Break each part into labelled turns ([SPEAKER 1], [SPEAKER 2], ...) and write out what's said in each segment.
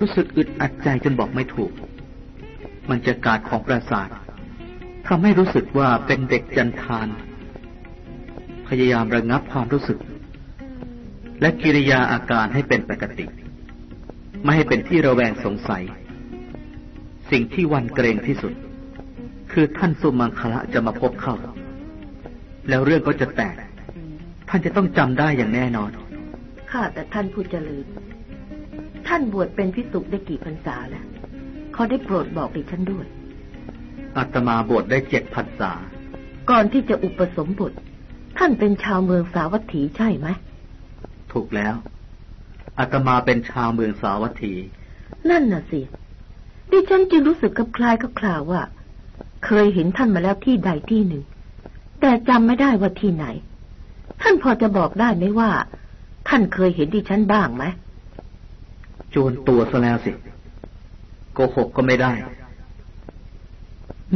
[SPEAKER 1] รู้สึกอึดอัดใจจนบอกไม่ถูก มันจะกาดของประสาททำให้รู้สึกว่าเป็นเด็กจันทาน พยายามระงับความรู้สึก และกิริยาอาการให้เป็นปกติ ไม่ให้เป็นที่ระแวงสงสัย สิ่งที่วันเกรงที่สุด คือท่านสุมังคละจะมาพบเข้า แล้วเรื่องก็จะแตก ท่านจะต้องจำได้อย่างแน่นอน
[SPEAKER 2] ข้าแต่ท่านผู้เจริญ ท่านบวชเป็นพิสุได้กี่พรรษาแล้วเขาได้โปรดบอกดิฉันด้วย
[SPEAKER 1] อาตมาบวชได้เจ็ดพรรษา
[SPEAKER 2] ก่อนที่จะอุปสมบท ท่านเป็นชาวเมืองสาวัตถีใช่ไหม
[SPEAKER 1] ถูกแล้วอาตมาเป็นชาวเมืองสาวัตถี
[SPEAKER 2] นั่นน่ะสิ ดิฉันจึงรู้สึกกับคลายกับคลาวว่า เคยเห็นท่านมาแล้วที่ใดที่หนึ่ง แต่จำไม่ได้ว่าที่ไหน ท่านพอจะบอกได้ไหมว่า ท่านเคยเห็นดิฉันบ้างไหม
[SPEAKER 1] โจรตัวซะแล้วสิ โกหกก็ไม่ได้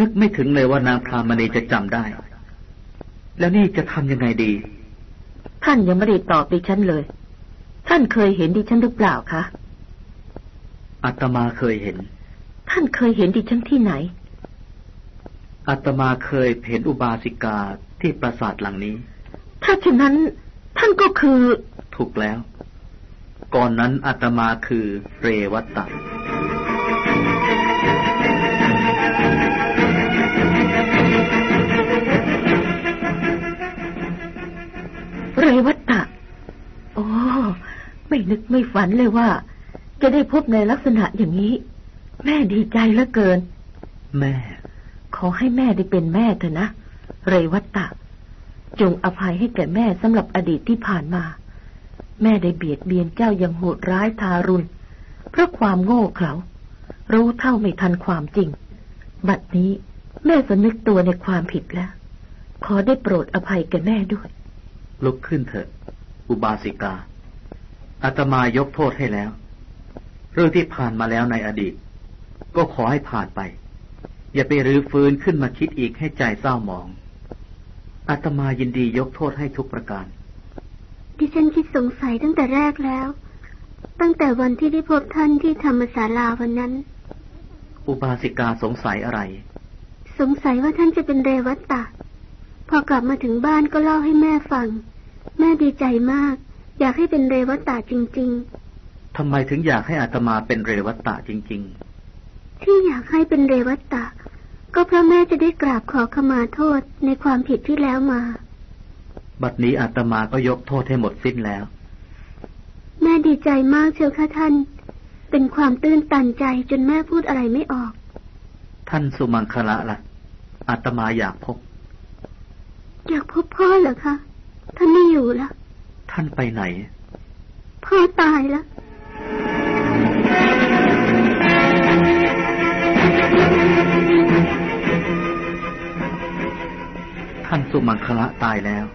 [SPEAKER 1] นึกไม่ถึงเลยว่านางพรามณีจะจำได้ แล้วนี่จะทำยังไงดี
[SPEAKER 2] ท่านยังไม่ได้ตอบดิฉันเลย ท่านเคยเห็นดิฉันหรือเปล่าคะ
[SPEAKER 1] อาตมาเคยเห็น
[SPEAKER 2] ท่านเคยเห็นดิฉันที่ไหน
[SPEAKER 1] อาตมาเคยเห็นอุบาสิกาที่ปราสาทหลังนี้
[SPEAKER 2] ถ้าฉะนั้น ท่านก็คือ
[SPEAKER 1] ถูกแล้ว ก่อนนั้นอาตมาคือเรวัตตะ
[SPEAKER 2] เรวัตตะ โอ้ ไม่นึกไม่ฝันเลยว่า จะได้พบในลักษณะอย่างนี้ แม่ดีใจเหลือเกิน
[SPEAKER 1] แม่
[SPEAKER 2] ขอให้แม่ได้เป็นแม่เถอะนะ เรวัตตะ จงอภัยให้แก่แม่สำหรับอดีตที่ผ่านมา แม่ได้เบียดเบียนเจ้าอย่างโหดร้ายทารุณ เพราะความโง่เขลา รู้เท่าไม่ทันความจริง บัดนี้แม่สำนึกตัวในความผิดแล้ว ขอได้โปรดอภัยแก่แม่ด้วย
[SPEAKER 1] ลุกขึ้นเถอะ อุบาสิกา อาตมายกโทษให้แล้ว เรื่องที่ผ่านมาแล้วในอดีต ก็ขอให้ผ่านไป อย่าไปรื้อฟื้นขึ้นมาคิดอีกให้ใจเศร้าหมองอาตมายินดียกโทษให้ทุกประการ
[SPEAKER 3] ดิฉันคิดสงสัยตั้งแต่แรกแล้ว ตั้งแต่วันที่ได้พบท่านที่ธรรมศาลาวันนั้น
[SPEAKER 1] อุบาสิกาสงสัยอะไร
[SPEAKER 3] สงสัยว่าท่านจะเป็นเรวัตตะ พอกลับมาถึงบ้านก็เล่าให้แม่ฟัง แม่ดีใจมาก อยากให้เป็นเรวัตตะจริง
[SPEAKER 1] ทำไมถึงอยากให้อาตมาเป็นเรวัตตะจริง
[SPEAKER 3] ๆ ที่อยากให้เป็นเรวัตตะ ก็เพราะแม่จะได้กราบขอขมาโทษในความผิดที่แล้วมา
[SPEAKER 1] ๆ บัดนี้อาตมาก็ยกโทษให้หมดสิ้นแล้ว
[SPEAKER 3] แม่ดีใจมากเชียวค่ะท่าน เป็นความตื้นตันใจจนแม่พูดอะไรไม่ออก
[SPEAKER 1] ท่านสุมังคละละ่ะ อาตมาอยากพบ
[SPEAKER 3] อยากพบพ่อเหรอคะ ท่านไม่อยู่ละ
[SPEAKER 1] ท่านไปไหน
[SPEAKER 3] พ่อตายแล้ว
[SPEAKER 1] ท่านสุมังคละตายแล้ว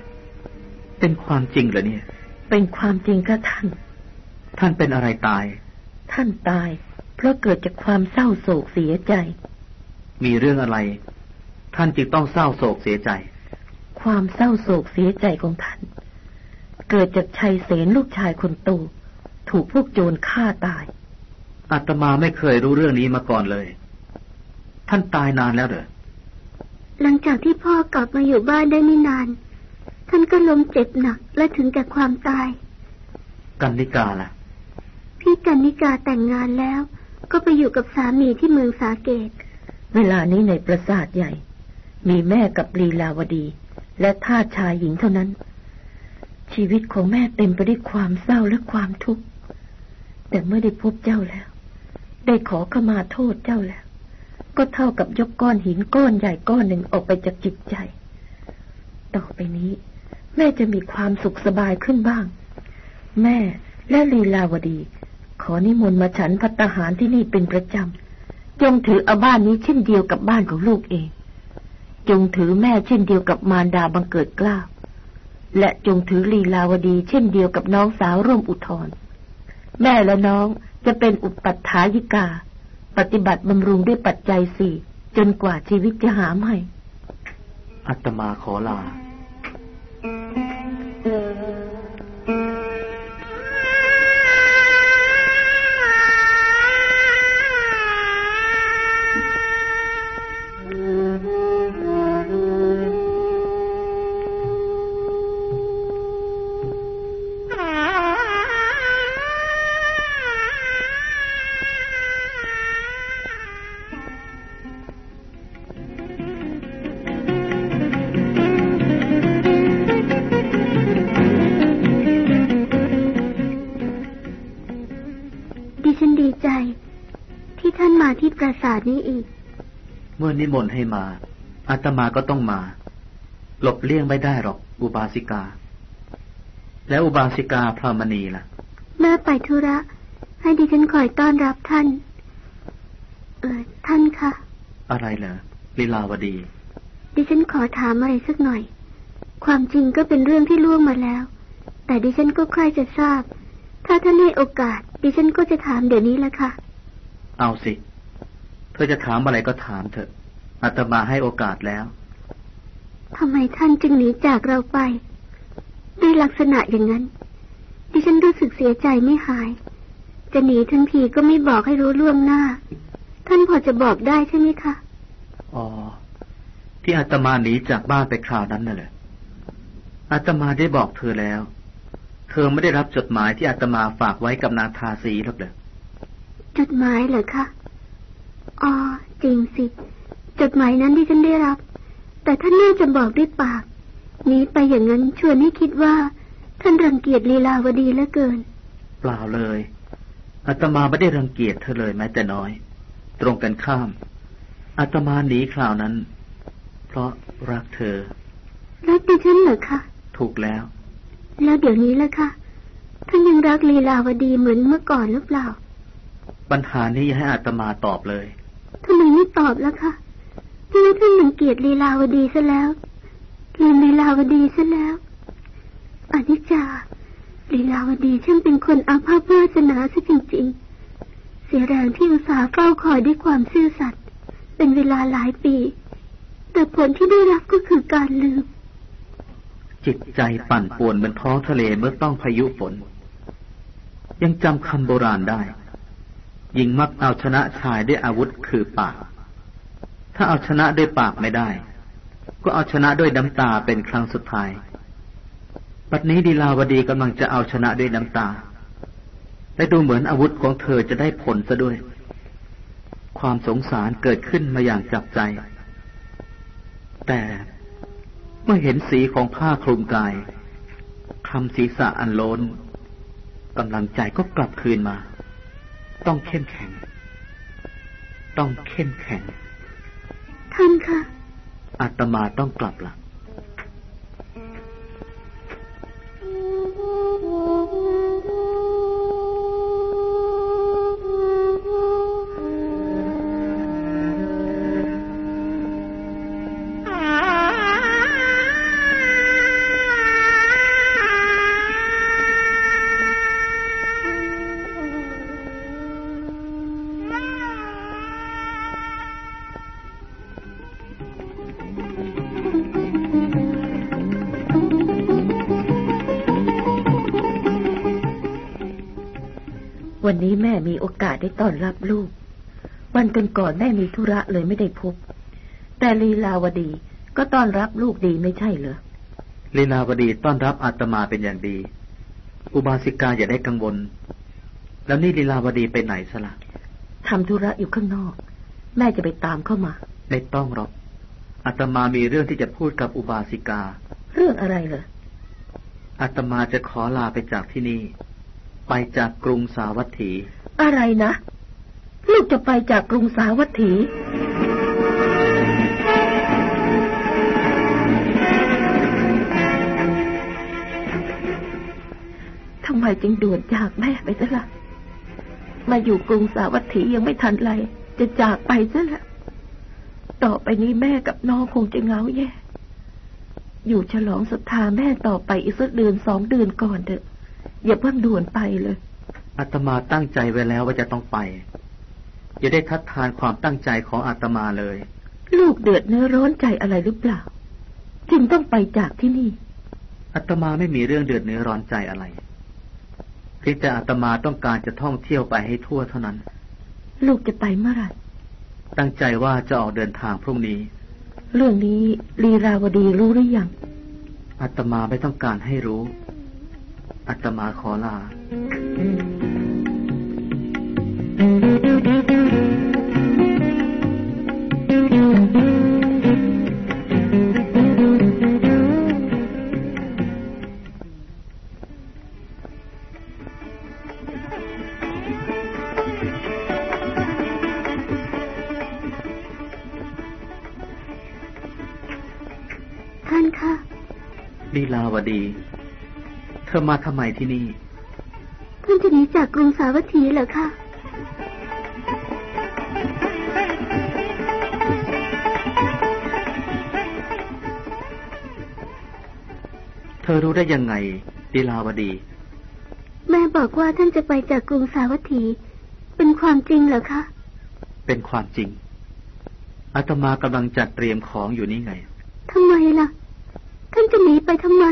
[SPEAKER 1] เป็นความจริงเหรอเนี่ย
[SPEAKER 2] เป็นความจริงค่ะท่าน
[SPEAKER 1] ท่านเป็นอะไรตาย
[SPEAKER 2] ท่านตาย เพราะเกิดจากความเศร้าโศกเสียใจ
[SPEAKER 1] มีเรื่องอะไร ท่านจึงต้องเศร้าโศกเสียใจ
[SPEAKER 2] ความเศร้าโศกเสียใจของท่าน เกิดจากชัยเสนลูกชายคนโตถูกพวกโจรฆ่าตาย
[SPEAKER 1] อาตมาไม่เคยรู้เรื่องนี้มาก่อนเลย ท่านตายนานแล้วเหรอ
[SPEAKER 3] หลังจากที่พ่อกลับมาอยู่บ้านได้ไม่นาน ท่านก็ล้มเจ็บหนักและถึงแก่ความตาย
[SPEAKER 1] กันนิกาล่ะ
[SPEAKER 3] พี่กันนิกาแต่งงานแล้ว ก็ไปอยู่กับสามีที่เมืองสาเกต
[SPEAKER 2] เวลานี้ในปราสาทใหญ่ มีแม่กับลีลาวดี และทาสชายหญิงเท่านั้น ชีวิตของแม่เต็มไปด้วยความเศร้าและความทุกข์ แต่เมื่อได้พบเจ้าแล้ว ได้ขอขมาโทษเจ้าแล้ว ก็เท่ากับยกก้อนหินก้อนใหญ่ก้อนหนึ่งออกไปจากจิตใจ ต่อไปนี้ แม่จะมีความสุขสบายขึ้นบ้าง แม่และลีลาวดี ขอนิมนต์มาฉันพัตหารที่นี่เป็นประจำ จงถือเอาบ้านนี้เช่นเดียวกับบ้านของลูกเอง จงถือแม่เช่นเดียวกับมารดาบังเกิดกล้า และจงถือลีลาวดีเช่นเดียวกับน้องสาวร่วมอุทธรแม่และน้องจะเป็นอุปัฏฐายิกา ปฏิบัติบำรุงด้วยปัจจัยสี่จนกว่าชีวิตจะหาไม่
[SPEAKER 1] อาตมาขอลา
[SPEAKER 3] Mm-hmm. าสาทนี้อีก
[SPEAKER 1] เมื่อนิมนต์ให้มาอาตมาก็ต้องมา หลบเลี่ยงไม่ได้หรอก อุบาสิกา แล้วอุบาสิกาพรามณีล่ะ
[SPEAKER 3] แม่ไปธุระ ให้ดิฉันคอยต้อนรับท่าน เออท่านคะ
[SPEAKER 1] อะไรเหรอลีลาวดี
[SPEAKER 3] ดิฉันขอถามอะไรสักหน่อย ความจริงก็เป็นเรื่องที่ล่วงมาแล้ว แต่ดิฉันก็ใคร่จะทราบ ถ้าท่านให้โอกาส ดิฉันก็จะถามเดี๋ยวนี้แหละค่ะ
[SPEAKER 1] เอาสิ เธอจะถามอะไรก็ถามเถอะอาตมาให้โอกาสแล้ว
[SPEAKER 3] ทำไมท่านจึงหนีจากเราไป ด้วยลักษณะอย่างนั้น ดิฉันรู้สึกเสียใจไม่หาย จะหนีทั้งทีก็ไม่บอกให้รู้ล่วงหน้า ท่านพอจะบอกได้ใช่ไหมคะ
[SPEAKER 1] อ๋อ ที่อาตมาหนีจากบ้านไปคราวนั้นน่ะเหรออาตมาได้บอกเธอแล้ว เธอไม่ได้รับจดหมายที่อาตมาฝากไว้กับนางทาสีหรอกเหรอ
[SPEAKER 3] จดหมายเหรอคะ อ๋อจริงสิ จดหมายนั้นที่ฉันได้รับ แต่ท่านน่าจะบอกด้วยปากหนี้ไปอย่างนั้นชวนให้คิดว่า ท่านรังเกียจลีลาวดีเหลือเกิน
[SPEAKER 1] เปล่าเลยอาตมาไม่ได้รังเกียจเธอเลยแม้แต่น้อย ตรงกันข้ามอาตมาหนีคราวนั้น เพราะรักเธอ
[SPEAKER 3] รักดิฉันเหรอคะ
[SPEAKER 1] ถูกแล้ว
[SPEAKER 3] แล้วเดี๋ยวนี้ล่ะคะท่านยังรักลีลาวดีเหมือนเมื่อก่อนหรือเปล่า
[SPEAKER 1] ปัญหานี้อย่าให้อาตมาตอบเลย
[SPEAKER 3] ทำไมไม่ตอบล่ะคะหรือว่าท่านรังเกียจลีลาวดีซะแล้วลืมลีลาวดีซะแล้วอนิจจาลีลาวดีช่างเป็นคนอาภัพวาสนาซะจริง ๆ เสียแรงที่อุตส่าห์เฝ้าคอยด้วยความซื่อสัตย์เป็นเวลาหลายปี แต่ผลที่ได้รับก็คือการลืม
[SPEAKER 1] จิตใจปั่นป่วนเหมือนท้องทะเลเมื่อต้องพายุฝน ยังจำคำโบราณได้ หญิงมักเอาชนะชายด้วยอาวุธคือปาก ถ้าเอาชนะด้วยปากไม่ได้ ก็เอาชนะด้วยน้ำตาเป็นครั้งสุดท้าย ปัจนี้ดีลาวดีกำลังจะเอาชนะด้วยน้ำตา และดูเหมือนอาวุธของเธอจะได้ผลซะด้วย ความสงสารเกิดขึ้นมาอย่างจับใจ แต่เมื่อเห็นสีของผ้าคลุมกายคำศีรษะอันโลนกำลังใจก็กลับคืนมา ต้องเข้มแข็ง ต้องเข้มแข็ง
[SPEAKER 3] ท่านคะ
[SPEAKER 1] อาตมาต้องกลับละ่
[SPEAKER 2] วันนี้แม่มีโอกาสได้ต้อนรับลูก วันก่อนก่อนๆแม่มีธุระเลยไม่ได้พบ แต่ลีลาวดีก็ต้อนรับลูกดีไม่ใช่เหรอ
[SPEAKER 1] ลีลาวดีต้อนรับอาตมาเป็นอย่างดี อุบาสิกาอย่าได้กังวล แล้วนี่ลีลาวดีไปไหนซะล่ะ
[SPEAKER 2] ทำธุระอยู่ข้างนอก แม่จะไปตามเข้ามา
[SPEAKER 1] ไม่ต้องหรอกอาตมามีเรื่องที่จะพูดกับอุบาสิกา
[SPEAKER 2] เรื่องอะไรเหรอ
[SPEAKER 1] อาตมาจะขอลาไปจากที่นี่ ไปจากกรุงสาวัตถี
[SPEAKER 2] อะไรนะ ลูกจะไปจากกรุงสาวัตถีทำไมจึงด่วนจากแม่ไปซะละ่ะ มาอยู่กรุงสาวัตถียังไม่ทันไร จะจากไปซะละต่อไปนี้แม่กับน้องคงจะเหงาแย่ อยู่ฉลองศรัทธาแม่ต่อไปอีกสักเดือนสองเดือนก่อนเถอะ อย่าเพิ่งด่วนไปเลย
[SPEAKER 1] อาตมาตั้งใจไว้แล้วว่าจะต้องไป อย่าได้ทัดทานความตั้งใจของอาตมาเลย
[SPEAKER 2] ลูกเดือดเนื้อร้อนใจอะไรหรือเปล่า จึงต้องไปจากที่นี่
[SPEAKER 1] อาตมาไม่มีเรื่องเดือดเนื้อร้อนใจอะไรเพียงแต่อาตมาต้องการจะท่องเที่ยวไปให้ทั่วเท่านั้น
[SPEAKER 2] ลูกจะไปเมื่อไหร่
[SPEAKER 1] ตั้งใจว่าจะออกเดินทางพรุ่งนี้
[SPEAKER 2] เรื่องนี้ลีราวดีรู้หรือยัง
[SPEAKER 1] อาตมาไม่ต้องการให้รู้ อัตมาขอลา
[SPEAKER 3] ท่านคะ
[SPEAKER 1] ลีลาวดี ธอมาทำไมที่นี่
[SPEAKER 3] ท่านจะหนีจากกรุงสาวัตถีเหรอคะ
[SPEAKER 1] เธอรู้ได้ยังไงลีลาวดี
[SPEAKER 3] แม่บอกว่าท่านจะไปจากกรุงสาวัตถี เป็นความจริงเหรอคะ
[SPEAKER 1] เป็นความจริงอาตมากำลังจัดเตรียมของอยู่นี่ไง
[SPEAKER 3] ทำไมล่ะ ท่านจะหนีไปทำไม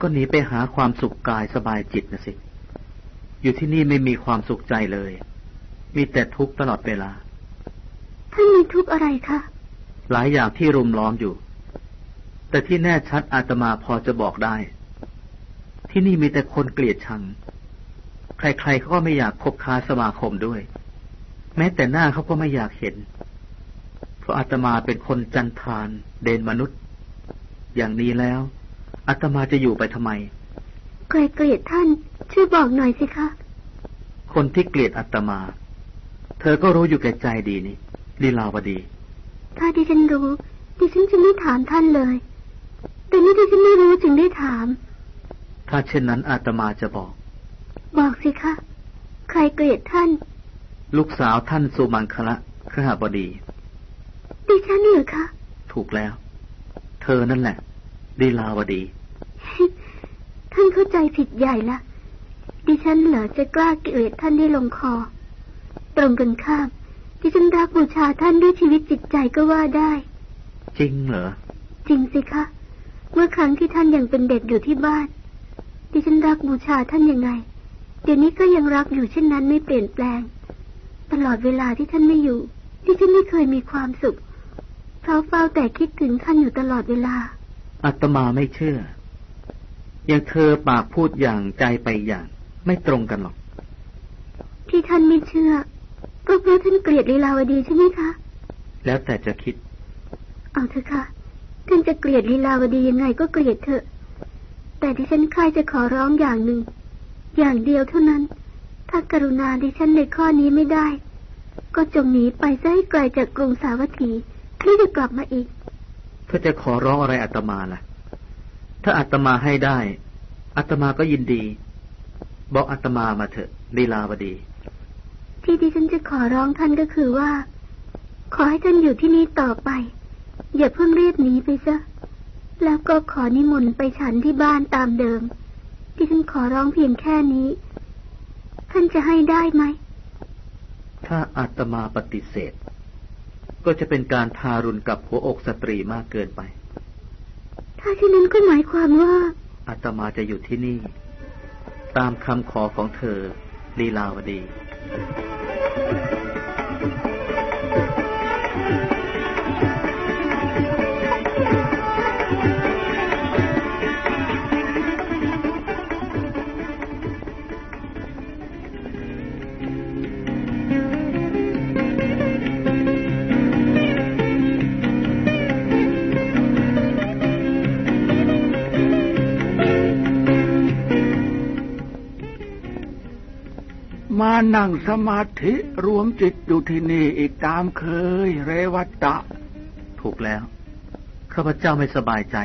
[SPEAKER 1] ก็หนีไปหาความสุขกายสบายจิตนะสิ อยู่ที่นี่ไม่มีความสุขใจเลย มีแต่ทุกข์ตลอดเวลา
[SPEAKER 3] ท่านมีทุกข์อะไรคะ
[SPEAKER 1] หลายอย่างที่รุมล้อมอยู่ แต่ที่แน่ชัดอาตมาพอจะบอกได้ ที่นี่มีแต่คนเกลียดชัง ใครๆเขาก็ไม่อยากคบค้าสมาคมด้วย แม้แต่หน้าเขาก็ไม่อยากเห็น เพราะอาตมาเป็นคนจันทานเดนมนุษย์ อย่างนี้แล้ว อาตมาจะอยู่ไปทำไม
[SPEAKER 3] ใครเกลียดท่าน ช่วยบอกหน่อยสิคะ
[SPEAKER 1] คนที่เกลียดอาตมา เธอก็รู้อยู่แก่ใจดีนี่ลีลาวดี
[SPEAKER 3] ถ้าดิฉันรู้ ดิฉันจะไม่ถามท่านเลย แต่นี่ดิฉันไม่รู้จึงได้ถาม
[SPEAKER 1] ถ้าเช่นนั้นอาตมาจะบอก
[SPEAKER 3] บอกสิคะ ใครเกลียดท่าน
[SPEAKER 1] ลูกสาวท่านสุมังคละครหบดี
[SPEAKER 3] ดิฉันเหรอคะ
[SPEAKER 1] ถูกแล้ว เธอนั่นแหละ ลีลาวดี
[SPEAKER 3] ท่านเข้าใจผิดใหญ่ละ ดิฉันเหรอจะกล้าเกลียดท่านได้ลงคอ ตรงกันข้าม ดิฉันรักบูชาท่านด้วยชีวิตจิตใจก็ว่าได้
[SPEAKER 1] จริงเหรอ
[SPEAKER 3] จริงสิคะ เมื่อครั้งที่ท่านยังเป็นเด็กอยู่ที่บ้าน ดิฉันรักบูชาท่านยังไง เดี๋ยวนี้ก็ยังรักอยู่เช่นนั้นไม่เปลี่ยนแปลง ตลอดเวลาที่ท่านไม่อยู่ ดิฉันไม่เคยมีความสุขเพราะเฝ้าแต่คิดถึงท่านอยู่ตลอดเวลา
[SPEAKER 1] อาตมาไม่เชื่อ อย่างเธอปากพูดอย่างใจไปอย่าง ไม่ตรงกันหรอก
[SPEAKER 3] ที่ท่านไม่เชื่อก็เพราะท่านเกลียดลีลาวดีใช่ไหมคะ
[SPEAKER 1] แล้วแต่จะคิด
[SPEAKER 3] เอาเถอะค่ะ ท่านจะเกลียดลีลาวดียังไงก็เกลียดเถอะ แต่ดิฉันใครจะขอร้องอย่างหนึ่ง อย่างเดียวเท่านั้น ถ้ากรุณาดิฉันในข้อนี้ไม่ได้ ก็จงหนีไปซะให้ไกลจากกรุงสาวัตถีไม่จะกลับมาอีก
[SPEAKER 1] เธอจะขอร้องอะไรอาตมาล่ะ ถ้าอาตมาให้ได้อาตมาก็ยินดี บอกอาตมามาเถอะลีลาวดี
[SPEAKER 3] ที่ดิฉันจะขอร้องท่านก็คือว่า ขอให้ท่านอยู่ที่นี่ต่อไป อย่าเพิ่งรีบหนีไปซะแล้วก็ขอนิมนต์ไปฉันที่บ้านตามเดิมดิฉันขอร้องเพียงแค่นี้ ท่านจะให้ได้ไหม
[SPEAKER 1] ถ้าอาตมาปฏิเสธ ก็จะเป็นการทารุณกับหัวอกสตรีมากเกินไป
[SPEAKER 3] ถ้าเช่นนั้นก็หมายความว่า
[SPEAKER 1] อาตมาจะอยู่ที่นี่ ตามคำขอของเธอลีลาวดี
[SPEAKER 4] นั่งสมาธิรวมจิตอยู่ที่นี่อีกตามเคย เรวัตตะ
[SPEAKER 1] ถูกแล้วข้าพเจ้าไม่สบายใจ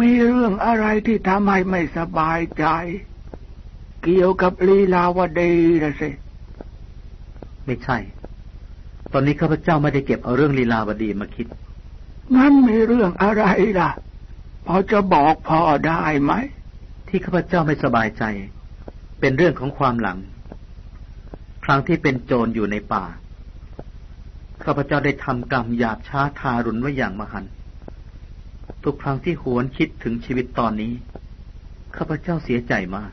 [SPEAKER 4] มีเรื่องอะไรที่ทำให้ไม่สบายใจ เกี่ยวกับลีลาวดีละสิ
[SPEAKER 1] ไม่ใช่ ตอนนี้ข้าพเจ้าไม่ได้เก็บเอาเรื่องลีลาวดีมาคิด
[SPEAKER 4] มันมีเรื่องอะไรล่ะ พอจะบอกพอได้ไหม
[SPEAKER 1] ที่ข้าพเจ้าไม่สบายใจ เป็นเรื่องของความหลัง ครั้งที่เป็นโจรอยู่ในป่า ข้าพเจ้าได้ทำกรรมหยาบช้าทารุณไว้อย่างมหันต์ทุกครั้งที่หวนคิดถึงชีวิตตอนนี้ ข้าพเจ้าเสียใจมาก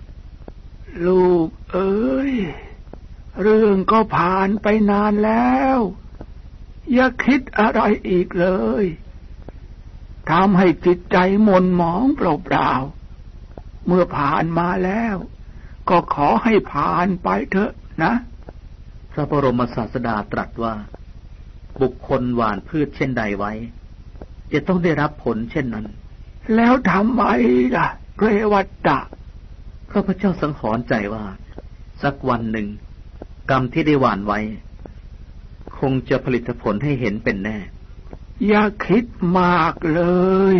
[SPEAKER 4] ลูกเอ้ย เรื่องก็ผ่านไปนานแล้ว อย่าคิดอะไรอีกเลยทำให้จิตใจหม่นหมองเปล่าๆ เมื่อผ่านมาแล้ว ก็ขอให้ผ่านไปเถอะนะ
[SPEAKER 1] พระบรมศาสดาตรัสว่า บุคคลหว่านพืชเช่นใดไว้ จะต้องได้รับผลเช่นนั้น
[SPEAKER 4] แล้วทำไมล่ะเรวัตตะ
[SPEAKER 1] ข้าพเจ้าสังหรณ์ใจว่า สักวันหนึ่ง กรรมที่ได้หว่านไว้ คงจะผลิตผลให้เห็นเป็นแน่
[SPEAKER 4] อย่าคิดมากเลย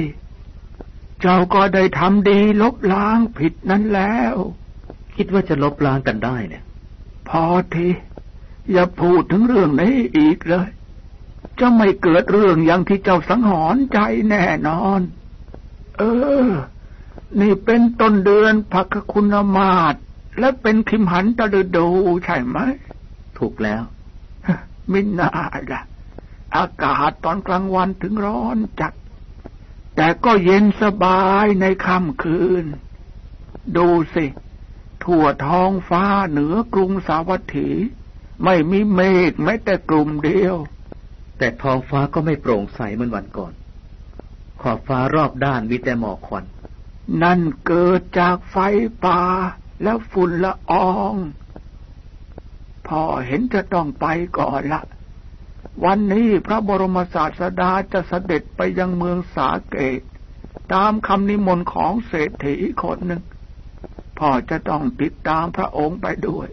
[SPEAKER 4] เจ้าก็ได้ทำดีลบล้างผิดนั้นแล้ว
[SPEAKER 1] คิดว่าจะลบล้างกันได้เนี่ย
[SPEAKER 4] พอที อย่าพูดถึงเรื่องนี้อีกเลย จะไม่เกิดเรื่องอย่างที่เจ้าสังหรณ์ใจแน่นอน เออ นี่เป็นต้นเดือนพักคุณมาศและเป็นคิมหันตะฤดูใช่ไหม
[SPEAKER 1] ถูกแล้ว
[SPEAKER 4] มิน่าละอากาศตอนกลางวันถึงร้อนจัด แต่ก็เย็นสบายในค่ำคืน ดูสิ ทั่วท้องฟ้าเหนือกรุงสาวัตถี ไม่มีเมฆแม้แต่กลุ่มเดียว
[SPEAKER 1] แต่ท้องฟ้าก็ไม่โปร่งใสเหมือนวันก่อน ขอบฟ้ารอบด้านมีแต่หมอกควัน
[SPEAKER 4] นั่นเกิดจากไฟป่าและฝุ่นละออง พ่อเห็นจะต้องไปก่อนละ วันนี้พระบรมศาสดาจะเสด็จไปยังเมืองสาเกต ตามคำนิมนต์ของเศรษฐีคนหนึ่งพ่อจะต้องติดตามพระองค์ไปด้วย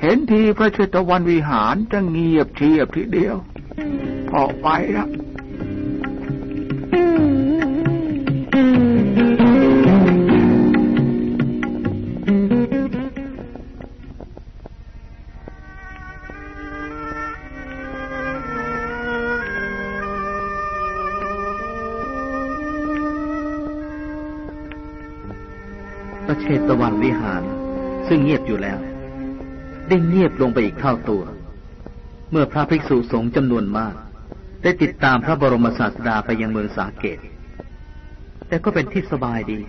[SPEAKER 4] เห็นทีพระเชตวันวิหารจะเงียบเชียบทีเดียวพอไปและ
[SPEAKER 1] พระเชตวันวิหาร ซึ่งเงียบอยู่แล้ว ได้เงียบลงไปอีกเท่าตัว เมื่อพระภิกษุสงฆ์จำนวนมาก ได้ติดตามพระบรมศาสดาไปยังเมืองสาเกต แต่ก็เป็นที่สบายดี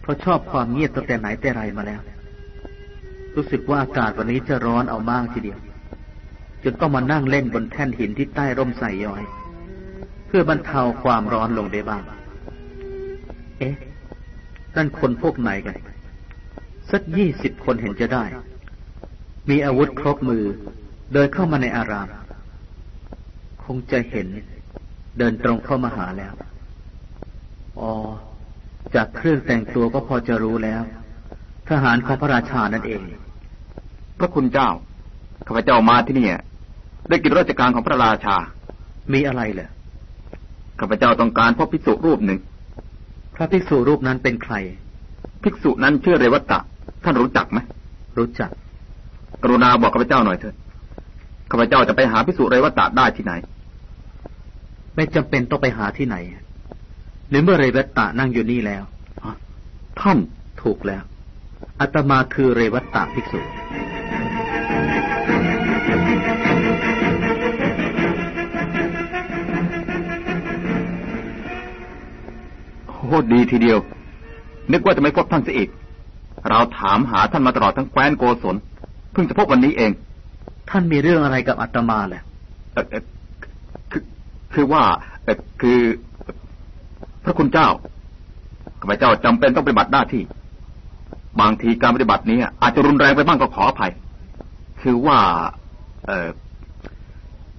[SPEAKER 1] เพราะชอบความเงียบตั้งแต่ไหนแต่ไรมาแล้ว รู้สึกว่าอากาศวันนี้จะร้อนเอามากทีเดียวจนต้องมานั่งเล่นบนแท่นหินที่ใต้ร่มไทรย้อย เพื่อบรรเทาความร้อนลงได้บ้าง เอ๊ะนั่นคนพวกไหนกัน สักยี่สิบคนเห็นจะได้ มีอาวุธครบมือ เดินเข้ามาในอาราม คงจะเห็น เดินตรงเข้ามาหาแล้ว อ๋อ จากเครื่องแต่งตัวก็พอจะรู้แล้ว ทหารของพระราชานั่นเอง
[SPEAKER 5] พระคุณเจ้า ข้าพเจ้ามาที่นี่ได้กิจราชการของพระราชา
[SPEAKER 1] มีอะไรเหรอ
[SPEAKER 5] ข้าพเจ้าต้องการพบภิกษุรูปหนึ่ง
[SPEAKER 1] พระภิกษุรูปนั้นเป็นใคร
[SPEAKER 5] ภิกษุนั้นชื่อเรวัตตะท่านรู้จักไหม
[SPEAKER 1] รู้จัก
[SPEAKER 5] กรุณาบอกข้าพเจ้าหน่อยเถิดข้าพเจ้าจะไปหาภิกษุเรวัตตะได้ที่ไหน
[SPEAKER 1] ไม่จำเป็นต้องไปหาที่ไหนหรือเมื่อเรวัตตะนั่งอยู่นี่แล้ว
[SPEAKER 5] ท่าน
[SPEAKER 1] ถูกแล้วอาตมาคือเรวัตตะภิกษุ
[SPEAKER 5] โคตรดีทีเดียว นึกว่าจะไม่พบท่านเสียอีก เราถามหาท่านมาตลอดทั้งแคว้นโกศล เพิ่งจะพบวันนี้เอง
[SPEAKER 1] ท่านมีเรื่องอะไรกับอาตมาแหละ
[SPEAKER 5] เอ่อเอ่อคือคือว่าเอ่อคือ พระคุณเจ้าข้าพเจ้าจำเป็นต้องปฏิบัติหน้าที่ บางทีการปฏิบัตินี้อาจจะรุนแรงไปบ้างก็ขออภัย คือว่า เออ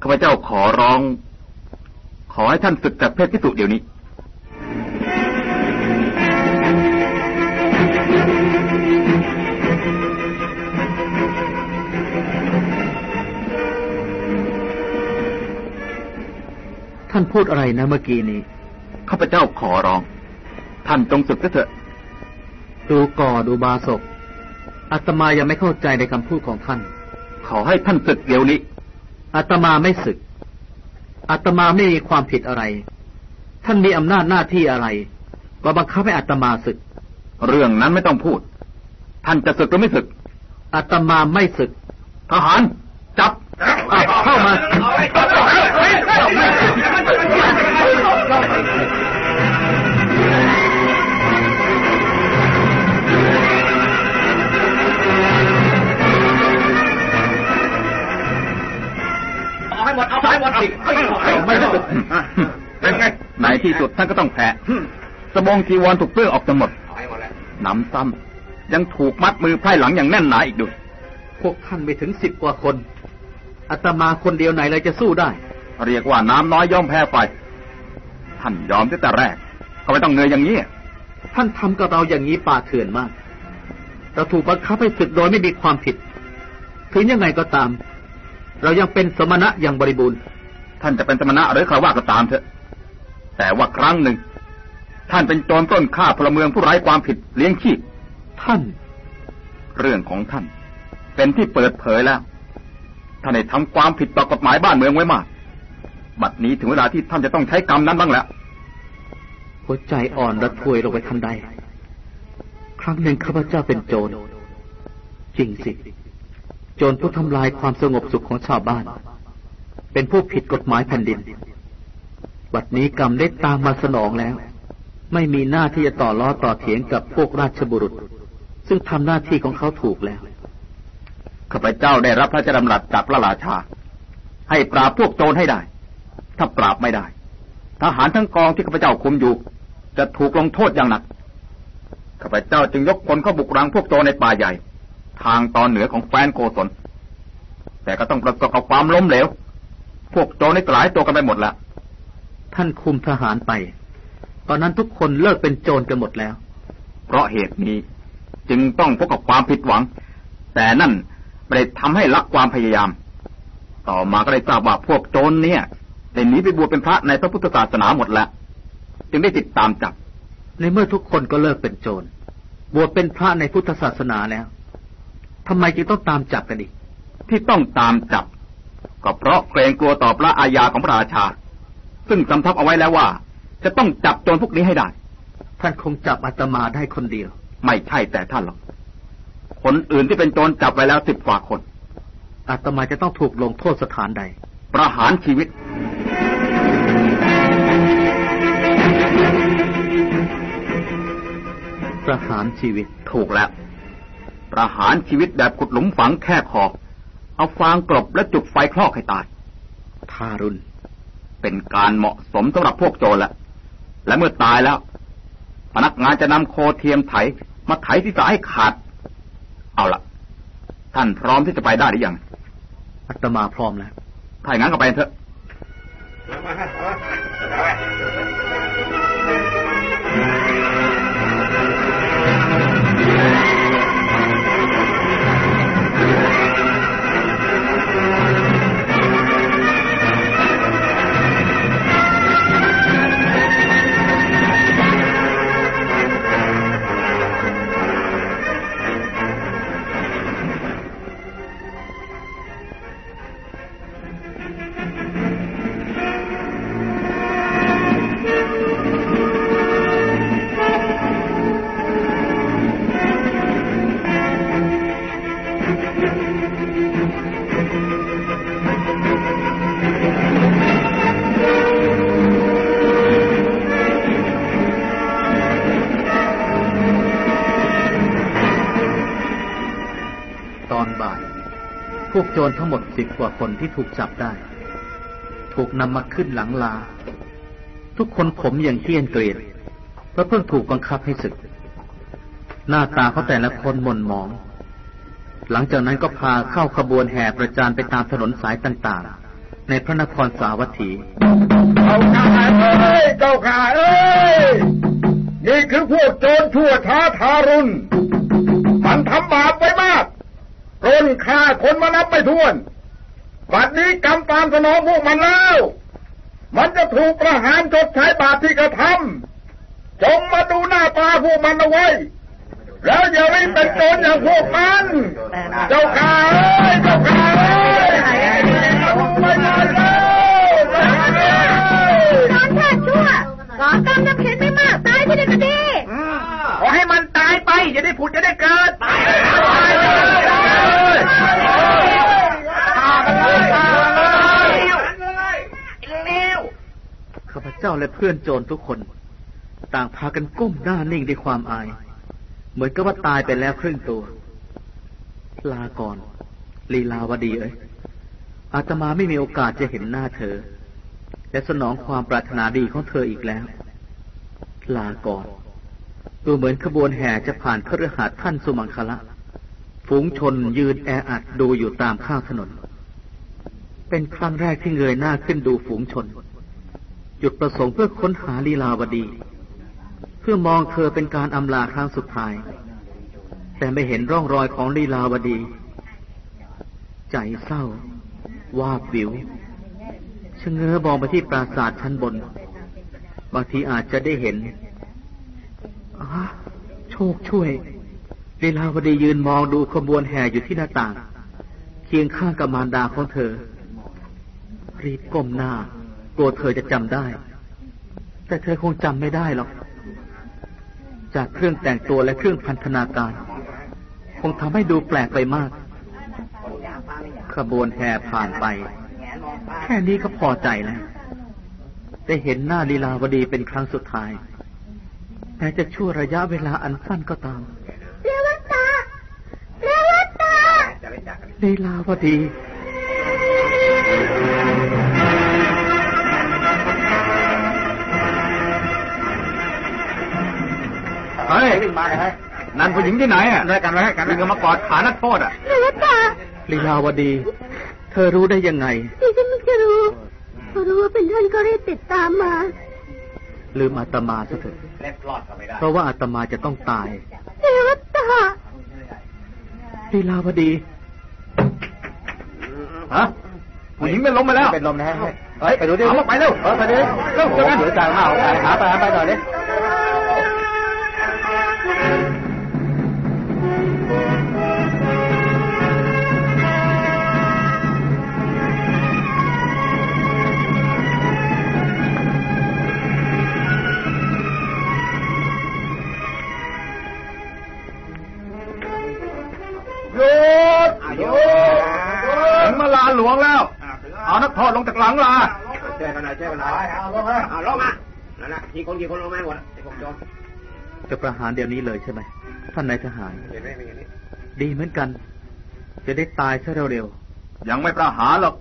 [SPEAKER 5] ข้าพเจ้าขอร้อง ขอให้ท่านศึกจากเพศพิสุเดี๋ยวนี้
[SPEAKER 1] ท่านพูดอะไรนะเมื่อกี้นี้
[SPEAKER 5] ข้าพเจ้าขอร้อง ท่านจงศึกเสียเถอะ
[SPEAKER 1] ดูก่อดูบาศกอาตมายังไม่เข้าใจในคำพูดของท่าน
[SPEAKER 5] ขอให้ท่านศึกเดี๋ยวนี้
[SPEAKER 1] อาตมาไม่ศึกอาตมาไม่มีความผิดอะไร ท่านมีอำนาจหน้าที่อะไรมาบังคับให้อาตมาศึก
[SPEAKER 5] เรื่องนั้นไม่ต้องพูด ท่านจะศึกหรือไม่ศึก
[SPEAKER 1] อาตมาไม่ศึก
[SPEAKER 5] ทหาร จับ
[SPEAKER 1] เข้ามา
[SPEAKER 5] เอา ให้หมดเอาให้หมดไม่ได้เป็นไงในที่สุดท่านก็ต้องแพ้สบงจีวรถูกเปลื้องออกจนหมดหนำซ้ำยังถูกมัดมือไพร่หลังอย่างแน่นหนาอีกด้วย
[SPEAKER 1] พวกท่านไม่ถึงสิบกว่าคนอาตมาคนเดียวไหนเลยจะสู้ได้
[SPEAKER 5] เรียกว่าน้ำน้อยย่อมแพ้ไฟ ท่านยอมตั้งแต่แรก ก็ไม่ต้องเหนื่อยอย่างนี้
[SPEAKER 1] ท่านทำกับเราอย่างนี้ป่าเถื่อนมาก เราถูกบังคับให้ศึกโดยไม่มีความผิด ถึงยังไงก็ตาม เรายังเป็นสมณะอย่างบริบูรณ์
[SPEAKER 5] ท่านจะเป็นสมณะหรือคราวาสก็ตามเถอะ แต่ว่าครั้งหนึ่ง ท่านเป็นโจรต้นฆ่าพลเมืองผู้ไร้ความผิดเลี้ยงชีพ
[SPEAKER 1] ท่าน
[SPEAKER 5] เรื่องของท่าน เป็นที่เปิดเผยแล้วท่านได้ทำความผิดต่อกฎหมายบ้านเมืองไว้มาก บัดนี้ถึงเวลาที่ท่านจะต้องใช้กรรมนั้นบ้างแล้ว
[SPEAKER 1] หัวใจอ่อนระทวยลงไปทันใด ครั้งหนึ่งข้าพเจ้าเป็นโจร จริงสิ โจรผู้ทำลายความสงบสุขของชาวบ้าน เป็นผู้ผิดกฎหมายแผ่นดิน บัดนี้กรรมได้ตามมาสนองแล้ว ไม่มีหน้าที่จะต่อล้อต่อเถียงกับพวกราชบุรุษ ซึ่งทำหน้าที่ของเขาถูกแล้ว
[SPEAKER 5] ข้าพเจ้าได้รับพระราชดำรัสจากพระราชา ให้ปราบพวกโจรให้ได้ ถ้าปราบไม่ได้ ทหารทั้งกองที่ข้าพเจ้าคุมอยู่ จะถูกลงโทษอย่างหนัก ข้าพเจ้าจึงยกคนเข้าบุกรังพวกโจรในป่าใหญ่ ทางตอนเหนือของแฟนโกศล แต่ก็ต้องประสบกับความล้มเหลว พวกโจรได้กลายตัวกันไปหมดแล้ว
[SPEAKER 1] ท่านคุมทหารไป ตอนนั้นทุกคนเลิกเป็นโจรกันหมดแล้ว
[SPEAKER 5] เพราะเหตุนี้จึงต้องพบกับความผิดหวัง แต่นั่นไม่ได้ทำให้ละความพยายาม ต่อมาก็ได้ทราบว่าพวกโจรเนี่ย ได้หนีไปบวชเป็นพระในพระพุทธศาสนาหมดแล้วจึงได้ติดตามจับ
[SPEAKER 1] ในเมื่อทุกคนก็เลิกเป็นโจร บวชเป็นพระในพุทธศาสนาแล้วทำไมจึงต้องตามจับกันอีก
[SPEAKER 5] ที่ต้องตามจับ ก็เพราะเกรงกลัวต่อพระอาญาของพระราชา ซึ่งสำทับเอาไว้แล้วว่า จะต้องจับโจรพวกนี้ให้ได้
[SPEAKER 1] ท่านคงจับอาตมาได้คนเดียว
[SPEAKER 5] ไม่ใช่แต่ท่านหรอก คนอื่นที่เป็นโจรจับไว้แล้วสิบกว่าคน
[SPEAKER 1] อาตมาจะต้องถูกลงโทษสถานใด
[SPEAKER 5] ประหารชีวิต
[SPEAKER 1] ประหารชีวิต
[SPEAKER 5] ถูกแล้ว ประหารชีวิตแบบขุดหลุมฝังแค่คอ เอาฟางกลบและจุดไฟคลอกให้ตาย
[SPEAKER 1] ทารุณ
[SPEAKER 5] เป็นการเหมาะสมสำหรับพวกโจรแล้วและเมื่อตายแล้ว พนักงานจะนำโคเทียมไถ มาไถศีรษะให้ขาด เอาละท่านพร้อมที่จะไปได้หรือยัง
[SPEAKER 1] อาตมาพร้อมแล้ว
[SPEAKER 5] ถ้าอย่างนั้นก็ไปเถอะ
[SPEAKER 1] โจรทั้งหมดสิบกว่าคนที่ถูกจับได้ ถูกนำมาขึ้นหลังลา ทุกคนผมอย่างเที่ยนเกลียดเพราะเพิ่งถูกบังคับให้ศึก หน้าตาเขาแต่ละคนหม่นหมอง หลังจากนั้นก็พาเข้าขบวนแห่ประจานไปตามถนนสายต่างๆ ในพระนครสาวัตถี
[SPEAKER 6] เจ้าข้าเอ้ยเจ้าข้าเอ้ยนี่คือพวกโจรชั่วช้าทารุณ มันทำบาปไปมาก ปล้นฆ่าคนมานับไม่ถ้วน บัดนี้กรรมตามสนองพวกมันแล้ว มันจะถูกประหารชดใช้บาปที่กระทำจงมาดูหน้าตาพวกมันเอาไว้ แล้วอย่ารีบเป็นโจรอย่างพวกมัน เจ้าข้าเอ้ยเจ้าข้าเอ้ยไม่ได้แล้วม่ได้แล้ว
[SPEAKER 7] นอนแค่ชั่วก่อกรรมยังเห็นไม่มากตายไปเลยก็ดี
[SPEAKER 6] ขอให้มันตายไปจะได้ผุดจะได้เกิดตาย
[SPEAKER 1] ข้าพเจ้าและเพื่อนโจรทุกคน ต่างพากันก้มหน้านิ่งด้วยความอาย เหมือนกับว่าตายไปแล้วครึ่งตัว ลาก่อน ลีลาวดีเอ้ยอาตมาไม่มีโอกาสจะเห็นหน้าเธอ และสนองความปรารถนาดีของเธออีกแล้ว ลาก่อนดูเหมือนขบวนแห่จะผ่านคฤหาสน์ท่านสุมังคละ ฝูงชนยืนแออัดดูอยู่ตามข้างถนน เป็นครั้งแรกที่เงยหน้าขึ้นดูฝูงชน จุดประสงค์เพื่อค้นหาลีลาวดี เพื่อมองเธอเป็นการอำลาครั้งสุดท้าย แต่ไม่เห็นร่องรอยของลีลาวดี ใจเศร้าวาบวิวชะเง้อมองไปที่ปราสาทชั้นบน บางทีอาจจะได้เห็น โชคช่วย ลีลาวดียืนมองดูขบวนแห่อยู่ที่หน้าต่าง เคียงข้างกับมารดาของเธอ รีบก้มหน้ากลัวเธอจะจำได้ แต่เธอคงจำไม่ได้หรอก จากเครื่องแต่งตัวและเครื่องพันธนาการ คงทำให้ดูแปลกไปมาก ขบวนแห่ผ่านไป แค่นี้ก็พอใจแล้วได้เห็นหน้าลีลาวดีเป็นครั้งสุดท้ายแม้จะชั่วระยะเวลาอันสั้นก็ตาม
[SPEAKER 3] เรวัตตาเรวัตตา
[SPEAKER 1] ลีลาวดี
[SPEAKER 5] เฮ้ยนั่นผู้หญิงที่ไหนอะด้วยกันไว้กันวิ่งมากอดขานักโทษอะ
[SPEAKER 3] เรวัตตา
[SPEAKER 1] ลีลาวดี เธอรู้ได้ยังไง
[SPEAKER 3] ดิฉันไม่จะรู้พอรู้ว่าเป็นท่านก็รีบติดตามมา
[SPEAKER 1] ลืมอาตมาซะเถอะเพราะว่าอาตมาจะต้องตาย
[SPEAKER 3] เรวัตตา
[SPEAKER 1] ลีลาวดี
[SPEAKER 5] ฮะผู้หญิงเป็นลมไปแล้ว
[SPEAKER 1] เป็นลมนะฮะเฮ้ยไปดูดิ
[SPEAKER 5] เอามาไปเร็ว
[SPEAKER 1] เออไปดิ
[SPEAKER 5] เร็วเจอกัน
[SPEAKER 1] เดี๋ยวจ่ายมาเอาไปหาไปหาไปหน่อยดิ
[SPEAKER 5] หยุด หยุดถึงมาลานหลวงแล้วเอานักโทษลงจากหลังลา
[SPEAKER 8] ช่วยกันหน่อยช่วยกันหน่อยเอาลงมาเอาลงมานั่นแหละกี่คนกี่คนลงมาหมดไอ้พวกโจร
[SPEAKER 1] จะประหารเดี๋ยวนี้เลยใช่ไหมท่านนายทหาร
[SPEAKER 8] เห็นไหมเป็นอย่างนี้
[SPEAKER 1] ดีเหมือนกัน จะได้ตายซะเร็ว
[SPEAKER 5] ยังไม่ประหารหรอก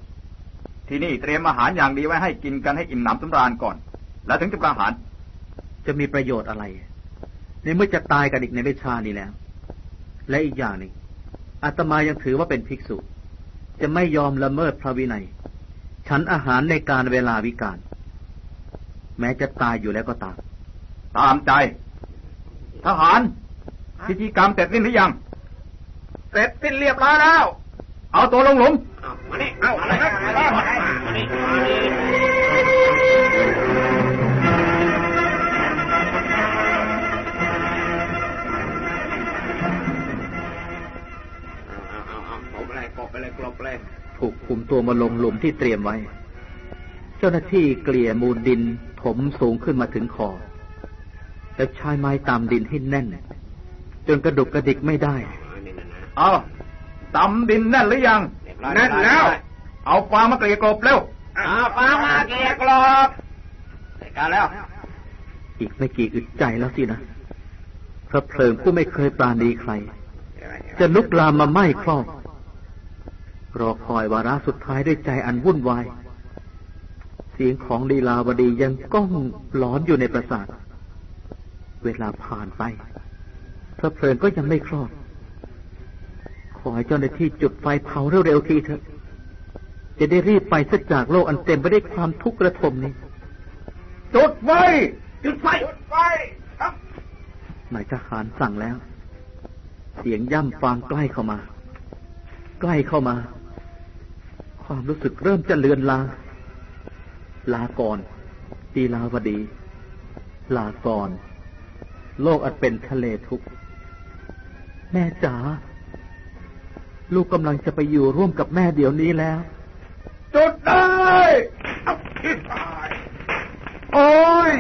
[SPEAKER 5] ที่นี่เตรียมอาหารอย่างดีไว้ให้กินกันให้อิ่มหนำสำราญก่อน แล้วถึงจะประหาร
[SPEAKER 1] ๆจะมีประโยชน์อะไร ในเมื่อจะตายกันอีกในไม่ช้านี้แล้ว และอีกอย่างหนึ่งอาตมายังถือว่าเป็นภิกษุ จะไม่ยอมละเมิดพระวินัย ฉันอาหารในการเวลาวิกาลแม้จะตายอยู่แล้วก็ตาม
[SPEAKER 5] ตามใจ ทหาร พิธีกรรมเสร็จสิ้นหรือยัง เสร็จสิ้นเรียบร้อยแล้ว เอาตัวลงหลุม
[SPEAKER 8] เอามานี่เอามาเลยมาเลยมานี่มานี่
[SPEAKER 1] ตัวมาลงหลุมที่เตรียมไว้ เจ้าหน้าที่เกลี่ยมูลดินถมสูงขึ้นมาถึงคอแล้วใช้ไม้ตามดินให้แน่น จนกระดุกกระดิกไม่ได้
[SPEAKER 8] อันนี้นะนะ
[SPEAKER 5] เอาตำดินแน่นหรือยัง
[SPEAKER 8] เรียบร้อย
[SPEAKER 5] แน่นแล้ว เอาฟางมาเกลี่ยกลบเร็ว
[SPEAKER 8] อ่าฟังมาเกลียกรอบรายการแล้ว
[SPEAKER 1] อีกไม่กี่อึดใจแล้วสินะพระเพลิงผู้ไม่เคยปราณีใคร จะลุกลามมาไหม้ครอบ รอคอยวาระสุดท้ายด้วยใจอันวุ่นวาย เสียงของลีลาวดียังก้องหลอนอยู่ในประสาท เวลาผ่านไปพระเพลิงก็ยังไม่ครอบขอให้เจ้าหน้าที่จุดไฟเผาเร็วๆทีเถอะ จะได้รีบไปสักจากโลกอันเต็มไปด้วยความทุกข์ระทมนี้
[SPEAKER 5] จุดไฟ
[SPEAKER 8] จุดไฟ
[SPEAKER 5] จุดไฟ ครับ
[SPEAKER 1] นายทหารสั่งแล้ว เสียงย่ำฟางใกล้เข้ามา ใกล้เข้ามา ความรู้สึกเริ่มจะเลือนลาลาก่อนตีลาวดี ลาก่อน โลกอันเป็นทะเลทุกข์ แม่จ๋า ลูกกำลังจะไปอยู่ร่วมกับแม่เดี๋ยวนี้แล้ว
[SPEAKER 5] จุดได้โอ้ย